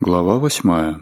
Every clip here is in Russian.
Глава восьмая.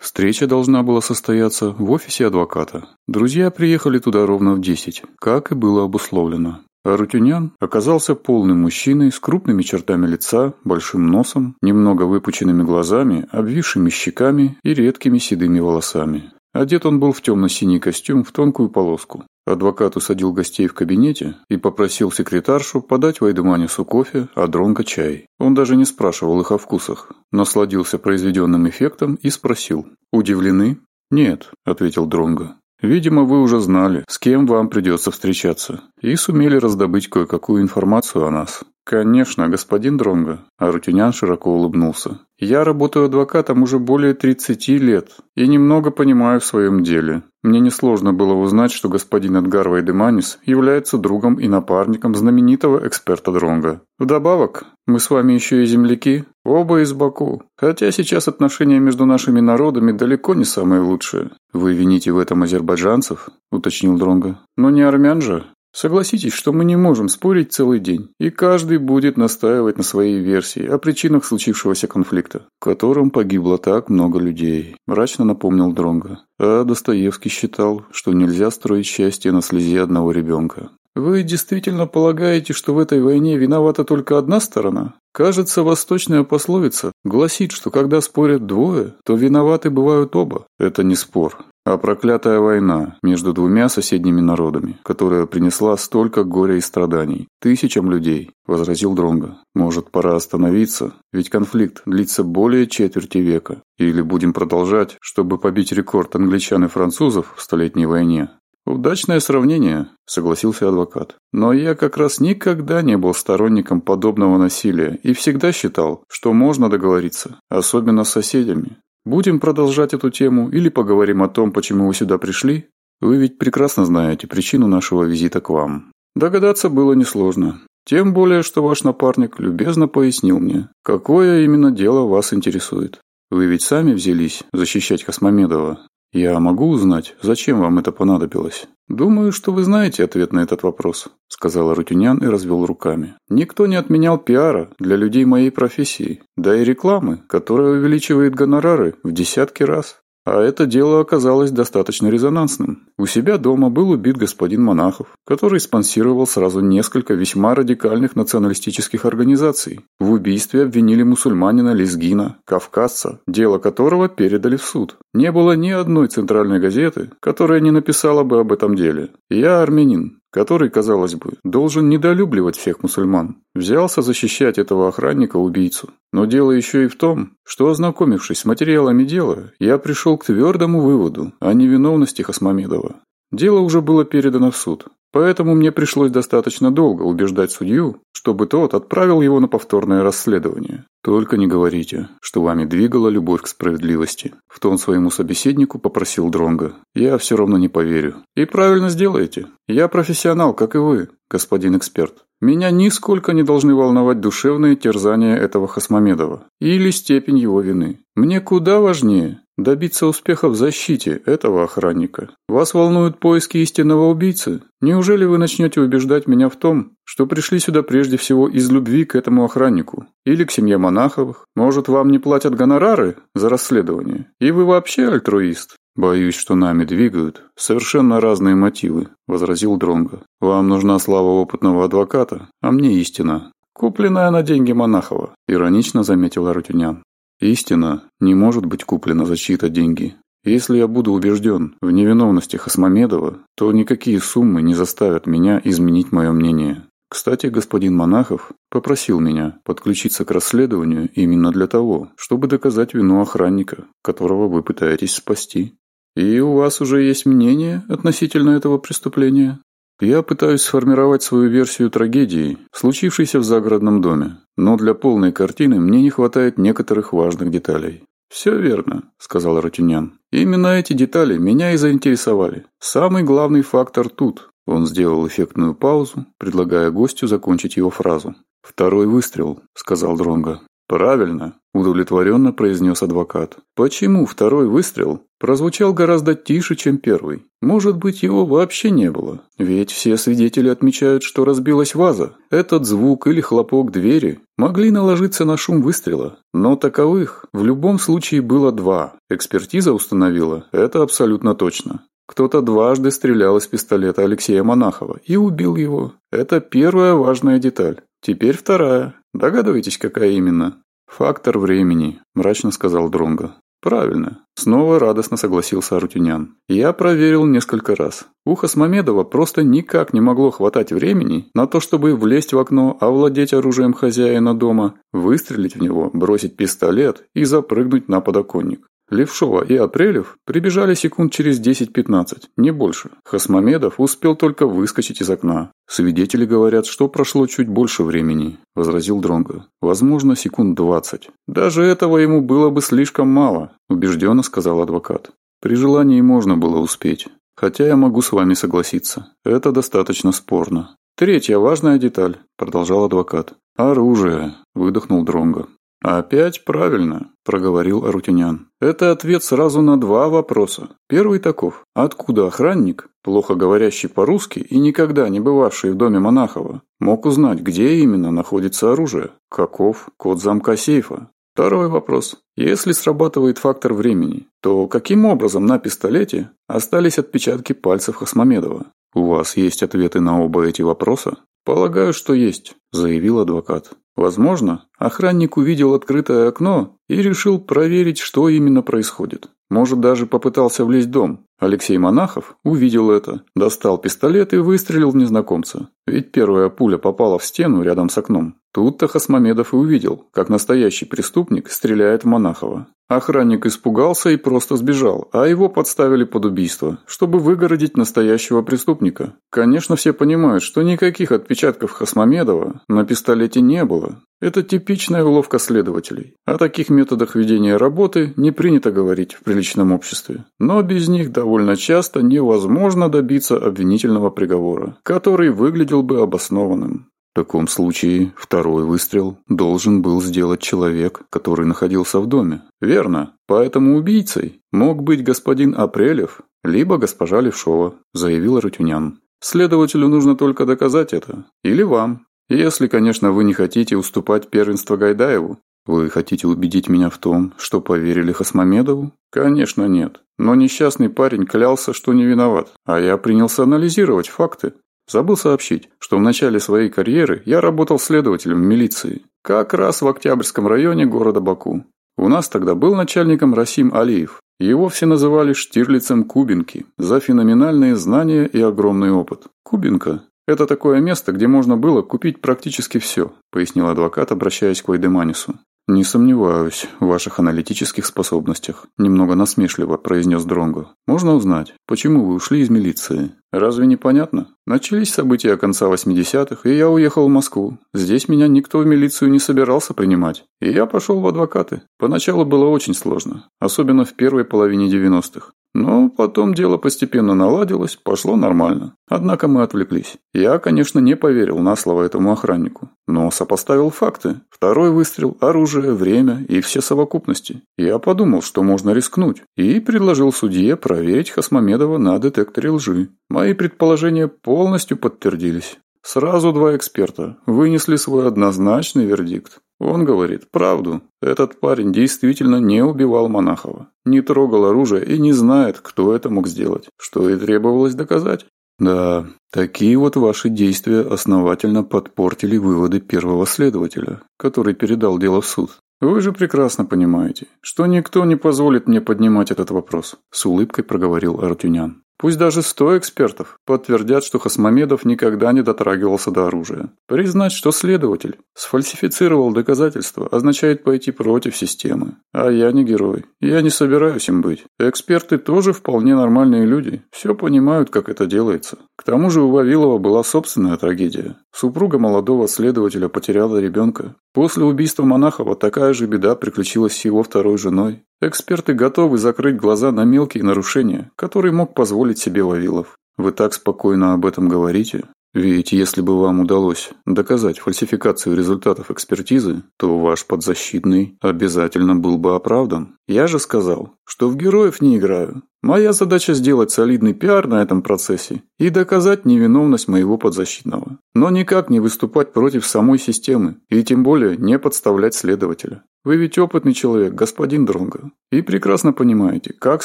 Встреча должна была состояться в офисе адвоката. Друзья приехали туда ровно в десять, как и было обусловлено. Арутюнян оказался полным мужчиной с крупными чертами лица, большим носом, немного выпученными глазами, обвисшими щеками и редкими седыми волосами. Одет он был в темно-синий костюм в тонкую полоску. Адвокат усадил гостей в кабинете и попросил секретаршу подать Вайдеманису кофе, а Дронко чай. Он даже не спрашивал их о вкусах, насладился произведенным эффектом и спросил. «Удивлены?» «Нет», — ответил Дронго. «Видимо, вы уже знали, с кем вам придется встречаться, и сумели раздобыть кое-какую информацию о нас. Конечно, господин Дронго, Арутюнян широко улыбнулся. Я работаю адвокатом уже более 30 лет и немного понимаю в своем деле. Мне несложно было узнать, что господин Эдгар Вайдеманис является другом и напарником знаменитого эксперта Дронга. Вдобавок, мы с вами еще и земляки, оба из Баку. Хотя сейчас отношения между нашими народами далеко не самые лучшие. Вы вините в этом азербайджанцев, уточнил Дронга. Но не армян же. Согласитесь, что мы не можем спорить целый день, и каждый будет настаивать на своей версии о причинах случившегося конфликта, в котором погибло так много людей, мрачно напомнил Дронго, А Достоевский считал, что нельзя строить счастье на слезе одного ребенка. Вы действительно полагаете, что в этой войне виновата только одна сторона? Кажется, восточная пословица гласит, что когда спорят двое, то виноваты бывают оба. Это не спор, а проклятая война между двумя соседними народами, которая принесла столько горя и страданий тысячам людей, возразил Дронга. Может, пора остановиться, ведь конфликт длится более четверти века. Или будем продолжать, чтобы побить рекорд англичан и французов в столетней войне, «Удачное сравнение», — согласился адвокат. «Но я как раз никогда не был сторонником подобного насилия и всегда считал, что можно договориться, особенно с соседями. Будем продолжать эту тему или поговорим о том, почему вы сюда пришли? Вы ведь прекрасно знаете причину нашего визита к вам». Догадаться было несложно. Тем более, что ваш напарник любезно пояснил мне, какое именно дело вас интересует. Вы ведь сами взялись защищать Космомедова, «Я могу узнать, зачем вам это понадобилось?» «Думаю, что вы знаете ответ на этот вопрос», – сказал Рутюнян и развел руками. «Никто не отменял пиара для людей моей профессии, да и рекламы, которая увеличивает гонорары в десятки раз». А это дело оказалось достаточно резонансным. У себя дома был убит господин Монахов, который спонсировал сразу несколько весьма радикальных националистических организаций. В убийстве обвинили мусульманина Лизгина, кавказца, дело которого передали в суд. Не было ни одной центральной газеты, которая не написала бы об этом деле. Я армянин, который, казалось бы, должен недолюбливать всех мусульман, взялся защищать этого охранника-убийцу. Но дело еще и в том, что, ознакомившись с материалами дела, я пришел к твердому выводу о невиновности Хасмамедова. Дело уже было передано в суд, Поэтому мне пришлось достаточно долго убеждать судью, чтобы тот отправил его на повторное расследование. Только не говорите, что вами двигала любовь к справедливости. В тон своему собеседнику попросил Дронга. Я все равно не поверю. И правильно сделаете. Я профессионал, как и вы, господин эксперт. Меня нисколько не должны волновать душевные терзания этого Хасмамедова или степень его вины. Мне куда важнее добиться успеха в защите этого охранника. Вас волнуют поиски истинного убийцы? Неужели вы начнете убеждать меня в том, что пришли сюда прежде всего из любви к этому охраннику? Или к семье Монаховых? Может, вам не платят гонорары за расследование? И вы вообще альтруист? Боюсь, что нами двигают совершенно разные мотивы», – возразил Дронго. «Вам нужна слава опытного адвоката, а мне истина, купленная на деньги Монахова», – иронично заметил Арутюнян. «Истина не может быть куплена за чьи-то деньги. Если я буду убежден в невиновности Хасмамедова, то никакие суммы не заставят меня изменить мое мнение». Кстати, господин Монахов попросил меня подключиться к расследованию именно для того, чтобы доказать вину охранника, которого вы пытаетесь спасти. И у вас уже есть мнение относительно этого преступления? Я пытаюсь сформировать свою версию трагедии, случившейся в загородном доме, но для полной картины мне не хватает некоторых важных деталей. «Все верно», – сказал Рутюнян. «Именно эти детали меня и заинтересовали. Самый главный фактор тут». Он сделал эффектную паузу, предлагая гостю закончить его фразу. «Второй выстрел», – сказал Дронго. Правильно, удовлетворенно произнес адвокат. Почему второй выстрел прозвучал гораздо тише, чем первый? Может быть, его вообще не было? Ведь все свидетели отмечают, что разбилась ваза. Этот звук или хлопок двери могли наложиться на шум выстрела. Но таковых в любом случае было два. Экспертиза установила это абсолютно точно. Кто-то дважды стрелял из пистолета Алексея Монахова и убил его. Это первая важная деталь. Теперь вторая. Догадываетесь, какая именно? Фактор времени, мрачно сказал Дронго. Правильно. Снова радостно согласился Арутюнян. Я проверил несколько раз. Ухо с просто никак не могло хватать времени на то, чтобы влезть в окно, овладеть оружием хозяина дома, выстрелить в него, бросить пистолет и запрыгнуть на подоконник. Левшова и Апрелев прибежали секунд через 10-15, не больше. Хасмамедов успел только выскочить из окна. «Свидетели говорят, что прошло чуть больше времени», – возразил Дронго. «Возможно, секунд 20. Даже этого ему было бы слишком мало», – убежденно сказал адвокат. «При желании можно было успеть. Хотя я могу с вами согласиться. Это достаточно спорно. Третья важная деталь, продолжал адвокат. Оружие, выдохнул Дронго. «Опять правильно», – проговорил Арутюнян. «Это ответ сразу на два вопроса. Первый таков. Откуда охранник, плохо говорящий по-русски и никогда не бывавший в доме Монахова, мог узнать, где именно находится оружие? Каков код замка сейфа? Второй вопрос. Если срабатывает фактор времени, то каким образом на пистолете остались отпечатки пальцев Хасмамедова? У вас есть ответы на оба эти вопроса? «Полагаю, что есть», – заявил адвокат. «Возможно, охранник увидел открытое окно и решил проверить, что именно происходит. Может, даже попытался влезть в дом. Алексей Монахов увидел это, достал пистолет и выстрелил в незнакомца. Ведь первая пуля попала в стену рядом с окном. Тут-то Хасмамедов и увидел, как настоящий преступник стреляет в Монахова. Охранник испугался и просто сбежал, а его подставили под убийство, чтобы выгородить настоящего преступника. Конечно, все понимают, что никаких отпечатков Хасмамедова на пистолете не было. Это типичная уловка следователей. О таких методах ведения работы не принято говорить в приличном обществе. Но без них довольно часто невозможно добиться обвинительного приговора, который выглядел бы обоснованным. В таком случае второй выстрел должен был сделать человек, который находился в доме. Верно. Поэтому убийцей мог быть господин Апрелев, либо госпожа Левшова, заявил Рутюнян. Следователю нужно только доказать это. Или вам. Если, конечно, вы не хотите уступать первенство Гайдаеву. Вы хотите убедить меня в том, что поверили Хасмамедову? Конечно, нет. Но несчастный парень клялся, что не виноват. А я принялся анализировать факты. Забыл сообщить, что в начале своей карьеры я работал следователем милиции, как раз в Октябрьском районе города Баку. У нас тогда был начальником Расим Алиев. Его все называли Штирлицем Кубинки за феноменальные знания и огромный опыт. Кубинка – это такое место, где можно было купить практически все, пояснил адвокат, обращаясь к Вайдеманису не сомневаюсь в ваших аналитических способностях. Немного насмешливо произнес дронго. Можно узнать почему вы ушли из милиции? Разве не понятно? Начались события конца 80-х и я уехал в москву. Здесь меня никто в милицию не собирался принимать. И я пошел в адвокаты. Поначалу было очень сложно особенно в первой половине 90-х но потом дело постепенно наладилось, пошло нормально. Однако мы отвлеклись. Я, конечно, не поверил на слово этому охраннику, но сопоставил факты. Второй выстрел, оружие, время и все совокупности. Я подумал, что можно рискнуть, и предложил судье проверить Хасмамедова на детекторе лжи. Мои предположения полностью подтвердились. Сразу два эксперта вынесли свой однозначный вердикт. Он говорит правду. Этот парень действительно не убивал Монахова, не трогал оружие и не знает, кто это мог сделать, что и требовалось доказать. Да, такие вот ваши действия основательно подпортили выводы первого следователя, который передал дело в суд. Вы же прекрасно понимаете, что никто не позволит мне поднимать этот вопрос, с улыбкой проговорил Артюнян. Пусть даже сто экспертов подтвердят, что Хасмамедов никогда не дотрагивался до оружия. Признать, что следователь сфальсифицировал доказательства, означает пойти против системы. А я не герой. Я не собираюсь им быть. Эксперты тоже вполне нормальные люди. Все понимают, как это делается. К тому же у Вавилова была собственная трагедия. Супруга молодого следователя потеряла ребенка. После убийства Монахова такая же беда приключилась с его второй женой. Эксперты готовы закрыть глаза на мелкие нарушения, которые мог позволить себе Вавилов. Вы так спокойно об этом говорите. Ведь если бы вам удалось доказать фальсификацию результатов экспертизы, то ваш подзащитный обязательно был бы оправдан. Я же сказал, что в героев не играю. Моя задача сделать солидный пиар на этом процессе и доказать невиновность моего подзащитного. Но никак не выступать против самой системы и тем более не подставлять следователя. Вы ведь опытный человек, господин Дронго, и прекрасно понимаете, как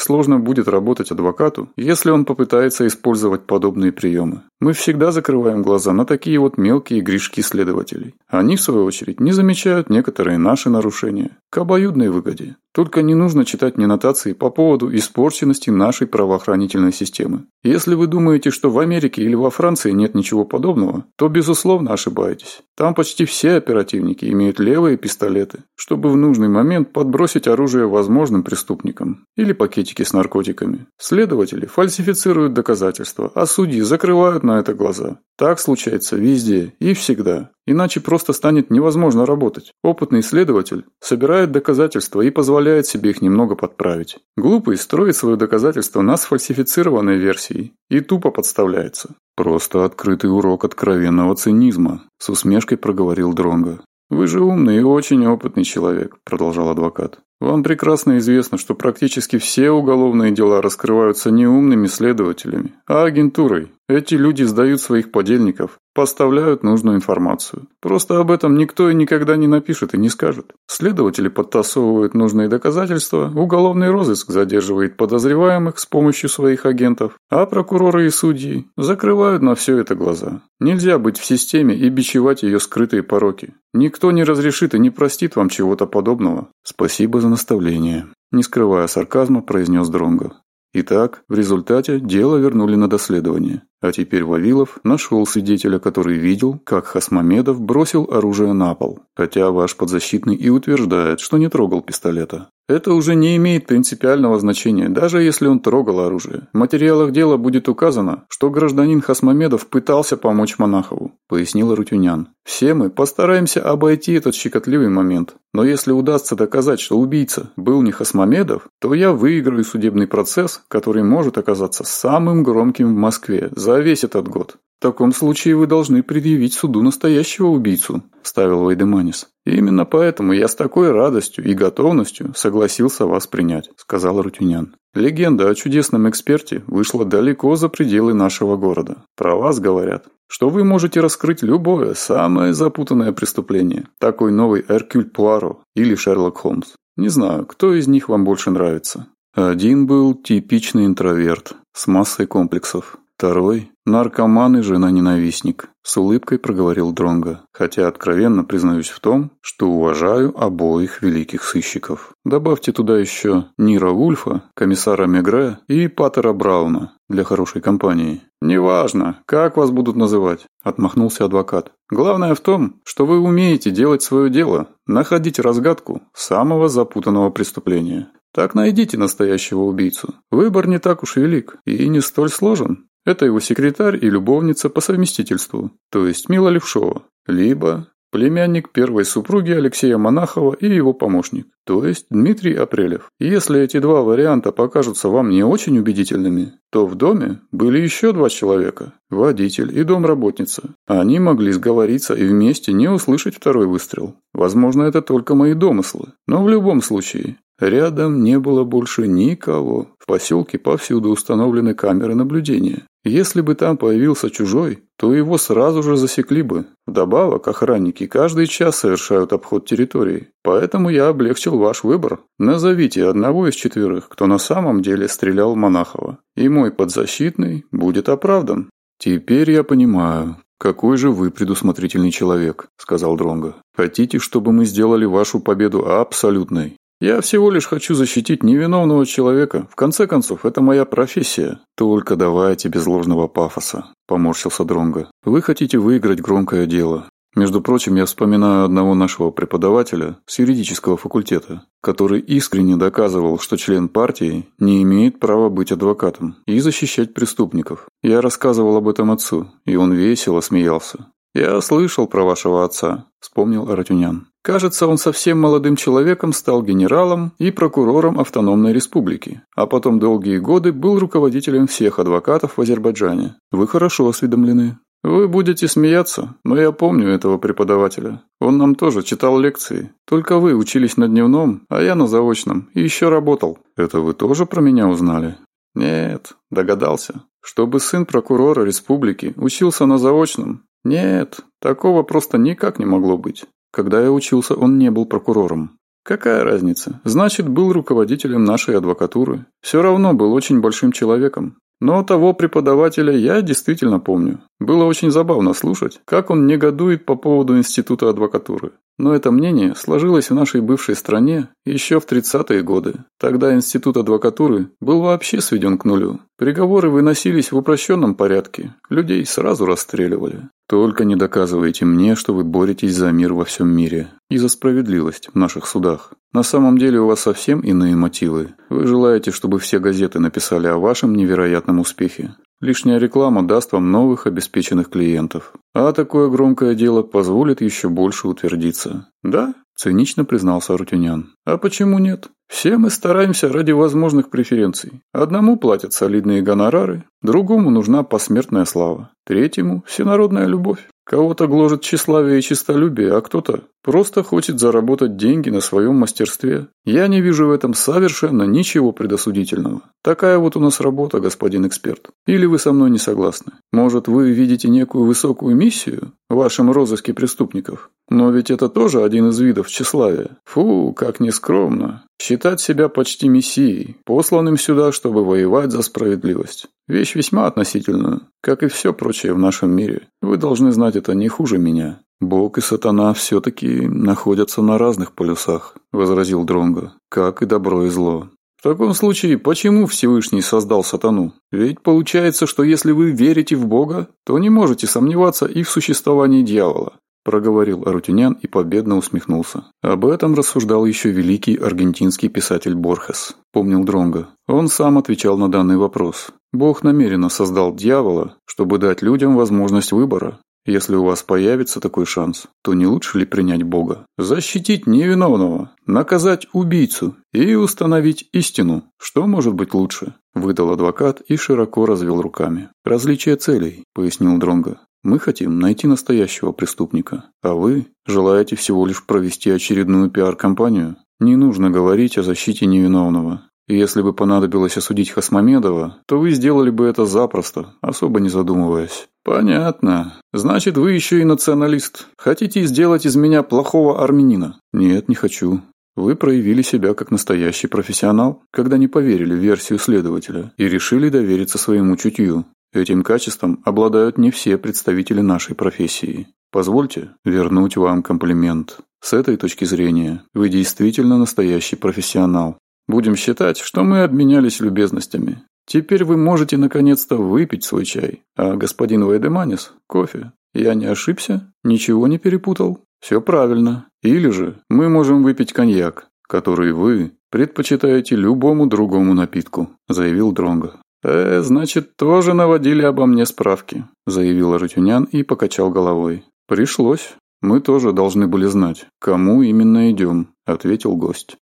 сложно будет работать адвокату, если он попытается использовать подобные приемы. Мы всегда закрываем глаза на такие вот мелкие грешки следователей. Они, в свою очередь, не замечают некоторые наши нарушения к обоюдной выгоде. Только не нужно читать мне нотации по поводу испорченности нашей правоохранительной системы. Если вы думаете, что в Америке или во Франции нет ничего подобного, то, безусловно, ошибаетесь. Там почти все оперативники имеют левые пистолеты, чтобы в нужный момент подбросить оружие возможным преступникам или пакетики с наркотиками. Следователи фальсифицируют доказательства, а судьи закрывают на это глаза. Так случается везде и всегда. Иначе просто станет невозможно работать. Опытный следователь собирает доказательства и позволяет позволяют себе их немного подправить. Глупый строит свое доказательство на сфальсифицированной версии и тупо подставляется. Просто открытый урок откровенного цинизма, с усмешкой проговорил Дронга. «Вы же умный и очень опытный человек», – продолжал адвокат. «Вам прекрасно известно, что практически все уголовные дела раскрываются не умными следователями, а агентурой, эти люди сдают своих подельников, поставляют нужную информацию. Просто об этом никто и никогда не напишет и не скажет. Следователи подтасовывают нужные доказательства, уголовный розыск задерживает подозреваемых с помощью своих агентов, а прокуроры и судьи закрывают на все это глаза. Нельзя быть в системе и бичевать ее скрытые пороки. Никто не разрешит и не простит вам чего-то подобного. Спасибо за наставление. Не скрывая сарказма, произнес Дронго. Итак, в результате дело вернули на доследование. А теперь Вавилов нашел свидетеля, который видел, как Хасмамедов бросил оружие на пол. Хотя ваш подзащитный и утверждает, что не трогал пистолета. Это уже не имеет принципиального значения, даже если он трогал оружие. В материалах дела будет указано, что гражданин Хасмамедов пытался помочь Монахову, пояснил Рутюнян. Все мы постараемся обойти этот щекотливый момент, но если удастся доказать, что убийца был не Хасмамедов, то я выиграю судебный процесс, который может оказаться самым громким в Москве за весь этот год. «В таком случае вы должны предъявить суду настоящего убийцу», – вставил Вейдеманис. «Именно поэтому я с такой радостью и готовностью согласился вас принять», – сказал Рутюнян. «Легенда о чудесном эксперте вышла далеко за пределы нашего города. Про вас говорят, что вы можете раскрыть любое, самое запутанное преступление. Такой новый Эркюль Пуаро или Шерлок Холмс. Не знаю, кто из них вам больше нравится». Один был типичный интроверт с массой комплексов. Второй – наркоман и жена-ненавистник», – с улыбкой проговорил Дронго, «хотя откровенно признаюсь в том, что уважаю обоих великих сыщиков. Добавьте туда еще Нира Ульфа, комиссара Мегре и Патера Брауна для хорошей компании». «Неважно, как вас будут называть», – отмахнулся адвокат. «Главное в том, что вы умеете делать свое дело, находить разгадку самого запутанного преступления». Так найдите настоящего убийцу. Выбор не так уж велик и не столь сложен. Это его секретарь и любовница по совместительству, то есть Мила Левшова, либо племянник первой супруги Алексея Монахова и его помощник, то есть Дмитрий Апрелев. Если эти два варианта покажутся вам не очень убедительными, то в доме были еще два человека – водитель и домработница. Они могли сговориться и вместе не услышать второй выстрел. Возможно, это только мои домыслы, но в любом случае Рядом не было больше никого. В поселке повсюду установлены камеры наблюдения. Если бы там появился чужой, то его сразу же засекли бы. Вдобавок, охранники каждый час совершают обход территории. Поэтому я облегчил ваш выбор. Назовите одного из четверых, кто на самом деле стрелял Монахова. И мой подзащитный будет оправдан. Теперь я понимаю, какой же вы предусмотрительный человек, сказал Дронго. Хотите, чтобы мы сделали вашу победу абсолютной? Я всего лишь хочу защитить невиновного человека. В конце концов, это моя профессия. Только давайте без ложного пафоса, поморщился Дронга. Вы хотите выиграть громкое дело. Между прочим, я вспоминаю одного нашего преподавателя с юридического факультета, который искренне доказывал, что член партии не имеет права быть адвокатом и защищать преступников. Я рассказывал об этом отцу, и он весело смеялся. «Я слышал про вашего отца», — вспомнил Аратюнян. «Кажется, он совсем молодым человеком стал генералом и прокурором автономной республики, а потом долгие годы был руководителем всех адвокатов в Азербайджане. Вы хорошо осведомлены». «Вы будете смеяться, но я помню этого преподавателя. Он нам тоже читал лекции. Только вы учились на дневном, а я на заочном, и еще работал. Это вы тоже про меня узнали?» «Нет, догадался. Чтобы сын прокурора республики учился на заочном, нет, такого просто никак не могло быть. Когда я учился, он не был прокурором. Какая разница? Значит, был руководителем нашей адвокатуры. Все равно был очень большим человеком. Но того преподавателя я действительно помню. Было очень забавно слушать, как он негодует по поводу института адвокатуры. Но это мнение сложилось в нашей бывшей стране еще в 30-е годы. Тогда институт адвокатуры был вообще сведен к нулю. Приговоры выносились в упрощенном порядке, людей сразу расстреливали. Только не доказывайте мне, что вы боретесь за мир во всем мире и за справедливость в наших судах. На самом деле у вас совсем иные мотивы. Вы желаете, чтобы все газеты написали о вашем невероятном успехе. Лишняя реклама даст вам новых обеспеченных клиентов. А такое громкое дело позволит еще больше утвердиться. Да, цинично признался Рутюнян. А почему нет? Все мы стараемся ради возможных преференций. Одному платят солидные гонорары, другому нужна посмертная слава, третьему – всенародная любовь. Кого-то гложет тщеславие и честолюбие, а кто-то Просто хочет заработать деньги на своем мастерстве. Я не вижу в этом совершенно ничего предосудительного. Такая вот у нас работа, господин эксперт. Или вы со мной не согласны? Может, вы видите некую высокую миссию в вашем розыске преступников? Но ведь это тоже один из видов тщеславия. Фу, как нескромно. Считать себя почти мессией, посланным сюда, чтобы воевать за справедливость. Вещь весьма относительная, как и все прочее в нашем мире. Вы должны знать это не хуже меня. Бог и сатана все-таки находятся на разных полюсах возразил дронго. Как и добро и зло. В таком случае почему всевышний создал сатану? Ведь получается что если вы верите в бога то не можете сомневаться и в существовании дьявола проговорил арутюнян и победно усмехнулся. Об этом рассуждал еще великий аргентинский писатель борхес помнил дронго. Он сам отвечал на данный вопрос. Бог намеренно создал дьявола чтобы дать людям возможность выбора если у вас появится такой шанс, то не лучше ли принять Бога? Защитить невиновного, наказать убийцу и установить истину. Что может быть лучше? Выдал адвокат и широко развел руками. Различие целей, пояснил Дронго. Мы хотим найти настоящего преступника, а вы желаете всего лишь провести очередную пиар-компанию. Не нужно говорить о защите невиновного. Если бы понадобилось осудить Хасмамедова, то вы сделали бы это запросто, особо не задумываясь. «Понятно. Значит, вы еще и националист. Хотите сделать из меня плохого армянина?» «Нет, не хочу. Вы проявили себя как настоящий профессионал, когда не поверили в версию следователя и решили довериться своему чутью. Этим качеством обладают не все представители нашей профессии. Позвольте вернуть вам комплимент. С этой точки зрения вы действительно настоящий профессионал. Будем считать, что мы обменялись любезностями. Теперь вы можете наконец-то выпить свой чай. А господин Уэдеманис – кофе. Я не ошибся? Ничего не перепутал? Все правильно. Или же мы можем выпить коньяк, который вы предпочитаете любому другому напитку», – заявил Дронго. «Э, значит, тоже наводили обо мне справки», – заявил Арутюнян и покачал головой. «Пришлось. Мы тоже должны были знать, кому именно идем», – ответил гость.